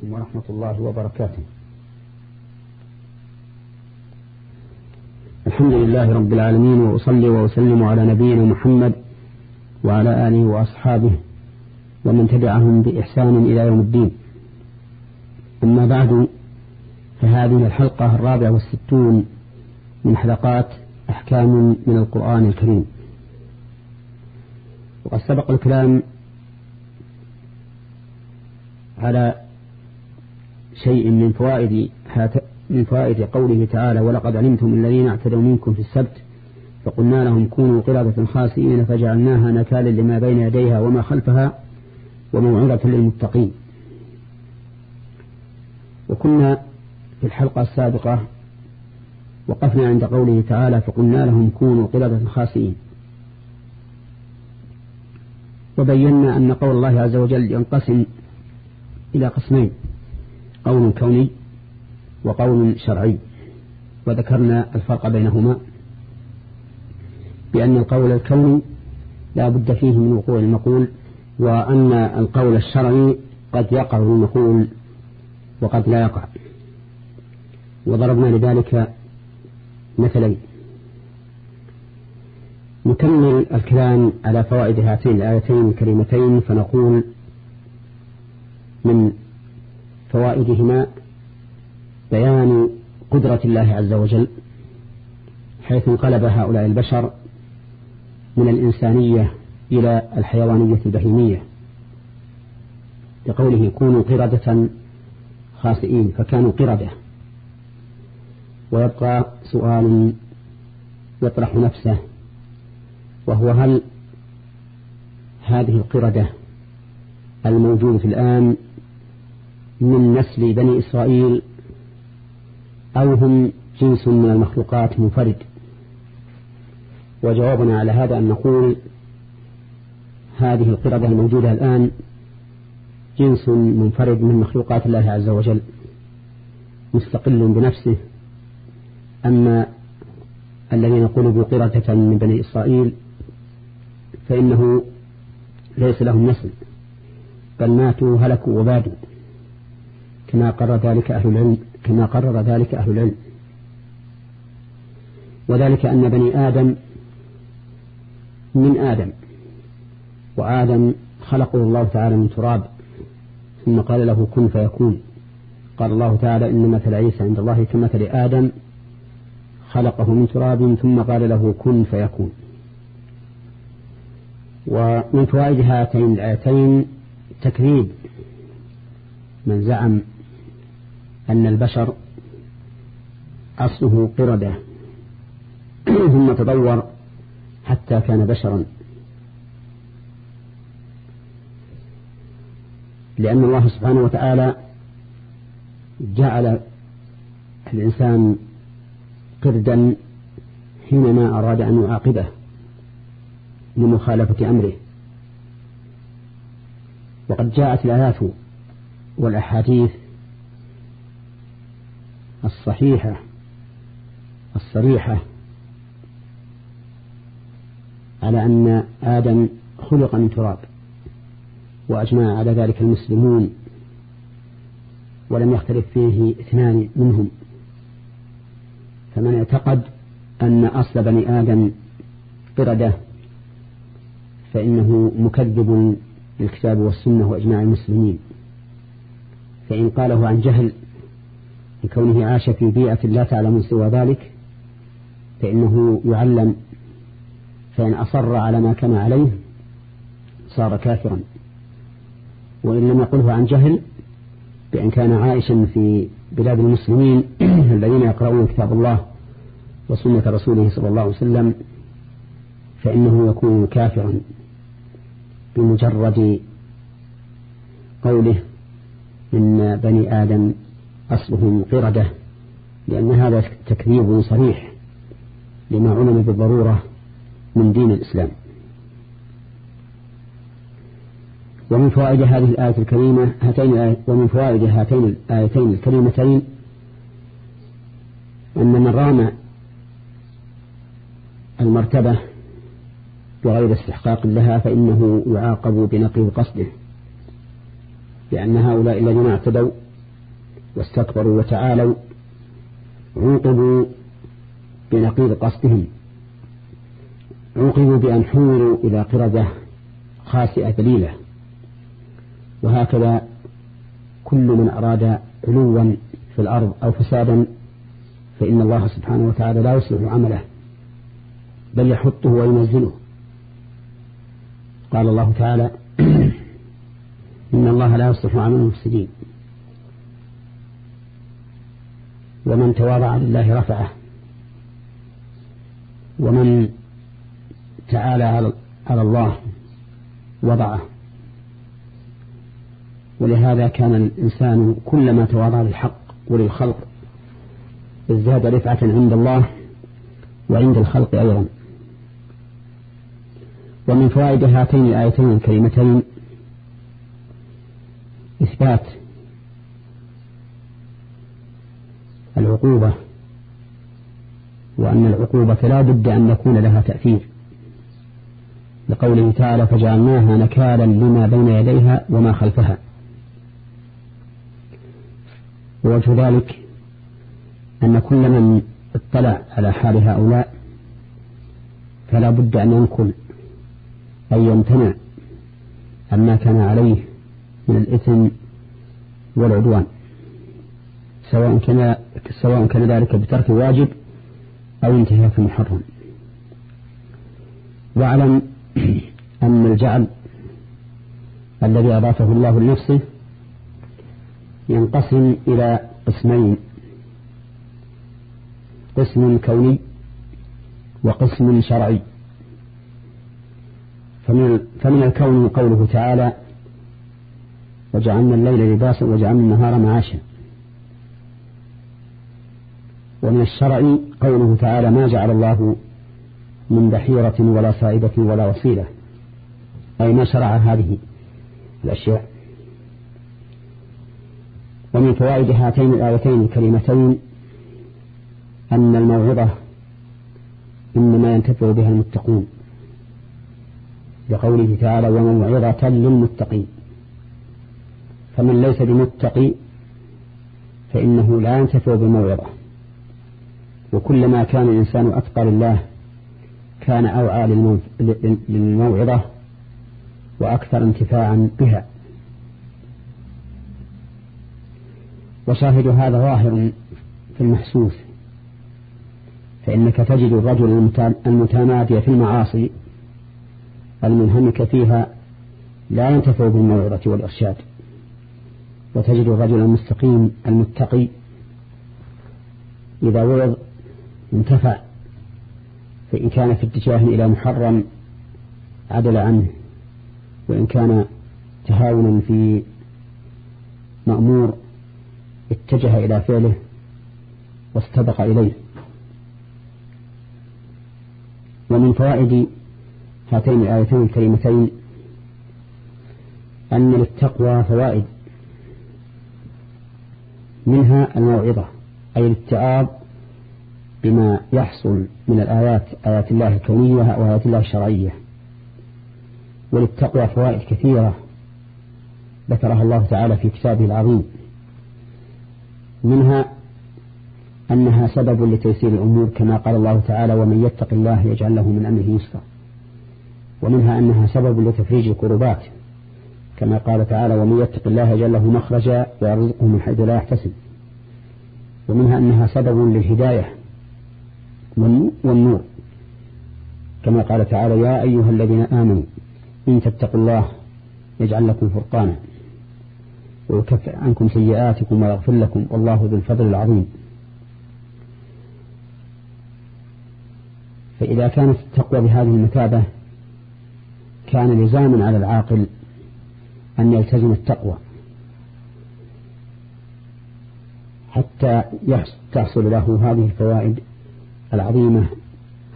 عليكم ورحمة الله وبركاته. الحمد لله رب العالمين وأصلي وأسلم على نبينا محمد وعلى آله وأصحابه ومن تبعهم بإحسان إلى يوم الدين. أما بعد فهذه الحلقة الرابعة والستون من حلقات أحكام من القرآن الكريم. وقد سبق الكلام على شيء من فوائد من فوائد قوله تعالى ولقد علمتم الذين اعتدوا منكم في السبت فقلنا لهم كونوا قردة خاسئين فجعلناها نكالا لما بين يديها وما خلفها وموعظة للمتقين. وكنا في الحلقة السابقة وقفنا عند قوله تعالى فقلنا لهم كونوا قردة خاسئين. وبينا أن قول الله عز وجل ينقسم إلى قسمين. قول كوني وقول شرعي وذكرنا الفرق بينهما بأن القول الكوني لا بد فيه من وقوع المقول وأن القول الشرعي قد يقع المقول وقد لا يقع. وضربنا لذلك مثلين. نكمل الكلام على فوائد هاتين الآيتين الكريمتين فنقول من فوائدهما بيان قدرة الله عز وجل حيث انقلب هؤلاء البشر من الإنسانية إلى الحيوانية البهيمية بقوله كونوا قردة خاسئين فكانوا قردة. ويبقى سؤال يطرح نفسه وهو هل هذه القردة الموجودة الآن من نسل بني إسرائيل أو هم جنس من المخلوقات منفرد. وجوابنا على هذا أن نقول هذه القردة الموجودة الآن جنس منفرد من مخلوقات الله عز وجل مستقل بنفسه. أما الذين قلبوا قردة من بني إسرائيل فإنه ليس لهم نسل بل ماتوا هلكوا وبادوا. كما قرر ذلك أهل العلم كما قرر ذلك أهل العلم. وذلك أن بني آدم من آدم وآدم خلقه الله تعالى من تراب ثم قال له كن فيكون. قال الله تعالى إن مثل عيسى عند الله كمثل آدم خلقه من تراب ثم قال له كن فيكون. ومن فوائد هاتين الآيتين تكذيب من زعم أن البشر أصله قردة. ثم تطور حتى كان بشرا. لأن الله سبحانه وتعالى جعل الإنسان قردا حينما أراد أن يعاقبه لمخالفة أمره. وقد جاءت الآيات والأحاديث الصحيحة الصريحة على أن آدم خلق من تراب وأجمع على ذلك المسلمون ولم يختلف فيه اثنان منهم. فمن اعتقد أن أصل بني آدم قردة فإنه مكذب للكتاب والسنة وإجماع المسلمين. فإن قاله عن جهل لكونه عاش في بيئة لا تعلم سوى ذلك فإنه يعلم فإن أصر على ما كان عليه صار كافرا. وإن لم يقله عن جهل بأن كان عائشا في بلاد المسلمين الذين يقرؤون كتاب الله وسنة رسوله صلى الله عليه وسلم فإنه يكون كافرا بمجرد قوله إن بني آدم أصلهم قردة لأن هذا تكذيب صريح لما علم بالضرورة من دين الإسلام. ومن فوائد هذه الآية الكريمة هاتين ومن فوائد هاتين الآيتين الكريمتين أن من رام المرتبة بغير استحقاق لها فإنه يعاقب بنقيض قصده لأن هؤلاء الذين اعتدوا واستكبروا وتعالوا عوقبوا بنقيض قصدهم. عوقبوا بأن حولوا إلى قردة خاسئة ذليلة. وهكذا كل من أراد علوا في الأرض أو فسادا فإن الله سبحانه وتعالى لا يصلح عمله بل يحطه وينزله. قال الله تعالى إن الله لا يصلح عمل المفسدين. ومن تواضع لله رفعه. ومن تعالى على الله وضعه. ولهذا كان الإنسان كلما تواضع للحق وللخلق ازداد رفعة عند الله وعند الخلق أيضا. ومن فوائد هاتين الآيتين الكريمتين إثبات العقوبة وأن العقوبة لا بد أن يكون لها تأثير. لقوله تعالى فجعلناها نكالا لما بين يديها وما خلفها ووجه ذلك أن كل من اطلع على حال هؤلاء فلا بد أن ينكل أي يمتنع عما كان عليه من الإثم والعدوان. سواء كان سواء كان ذلك بترك واجب أو انتهاك محرم. واعلم أن الجعل الذي أضافه الله لنفسه ينقسم إلى قسمين قسم كوني وقسم شرعي. فمن, فمن الكون قوله تعالى وجعلنا الليل لباسا وجعلنا النهار معاشا ومن الشرع قوله تعالى ما جعل الله من بحيرة ولا صائبة ولا وصيلة. أي ما شرع هذه الأشياء. ومن فوائد هاتين الآيتين الكريمتين أن الموعظة إنما ينتفع بها المتقون. لقوله تعالى وموعظة للمتقين. فمن ليس بمتقي فإنه لا ينتفع بالموعظة. وكلما كان الإنسان أتقى لله كان أوعى للموعظة وأكثر انتفاعا بها. وشاهد هذا ظاهر في المحسوس فإنك تجد الرجل المتمادي في المعاصي المنهمك فيها لا ينتفع بالموعظة والإرشاد. وتجد الرجل المستقيم المتقي إذا وعظ انتفع فإن كان في اتجاه إلى محرم عدل عنه. وإن كان تهاونا في مأمور اتجه إلى فعله واستبق إليه. ومن فوائد هاتين الآيتين الكريمتين أن للتقوى فوائد. منها الموعظة أي الاتعاظ بما يحصل من الآيات آيات الله الكونية وآيات الله الشرعية. وللتقوى فوائد كثيرة ذكرها الله تعالى في كتابه العظيم. منها أنها سبب لتيسير الأمور كما قال الله تعالى ومن يتق الله يجعل له من أمره يسرا ومنها أنها سبب لتفريج الكربات كما قال تعالى ومن يتق الله يجعل له مخرجا ويرزقه من حيث لا يحتسب ومنها أنها سبب للهداية والنور. كما قال تعالى يا أيها الذين آمنوا إن تتقوا الله يجعل لكم فرقانا ويكفر عنكم سيئاتكم ويغفر لكم والله ذو الفضل العظيم. فإذا كانت التقوى بهذه المثابة كان لزاما على العاقل أن يلتزم التقوى حتى تحصل له هذه الفوائد العظيمة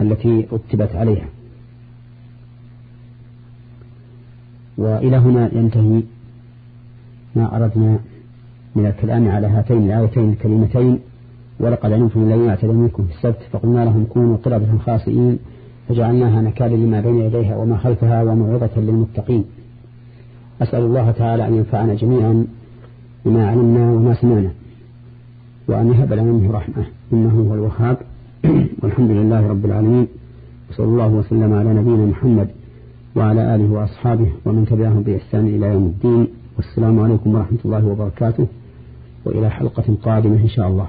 التي رتبت عليها. وإلى هنا ينتهي ما أردنا من الكلام على هاتين الآيتين الكريمتين ولقد علمتم الذين اعتدوا منكم في السبت فقلنا لهم كونوا قردة خاسئين فجعلناها نكالا لما بين يديها وما خلفها وموعظة للمتقين. أسأل الله تعالى أن ينفعنا جميعا بما علمنا وما سمعنا وأن يهب لنا منه رحمة إنه هو الوهاب. والحمد لله رب العالمين وصلى الله وسلم على نبينا محمد وعلى آله وأصحابه ومن تبعهم بإحسان إلى يوم الدين. والسلام عليكم ورحمة الله وبركاته وإلى حلقة قادمة إن شاء الله.